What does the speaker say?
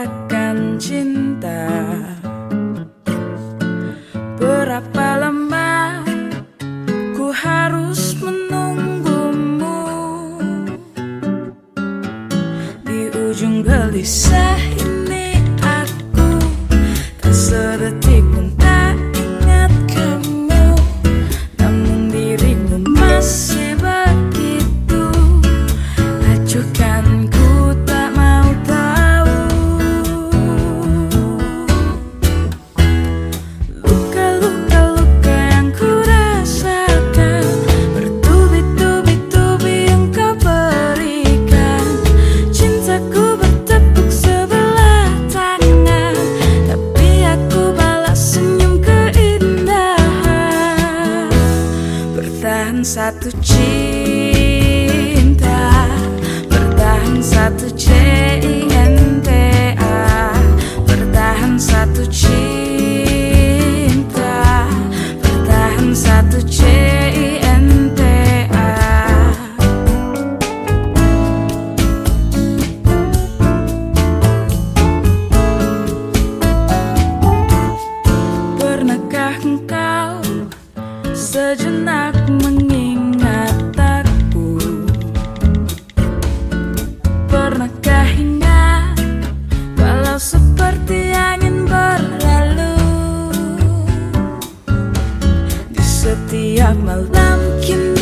akan cinta. Berapa lama ku harus menunggumu? Di ujung gelisah Bertahan satu cinta Bertahan satu CINTA Bertahan satu cinta Bertahan satu CINTA Pernahkah engkau sejenak seti yapmalım Kim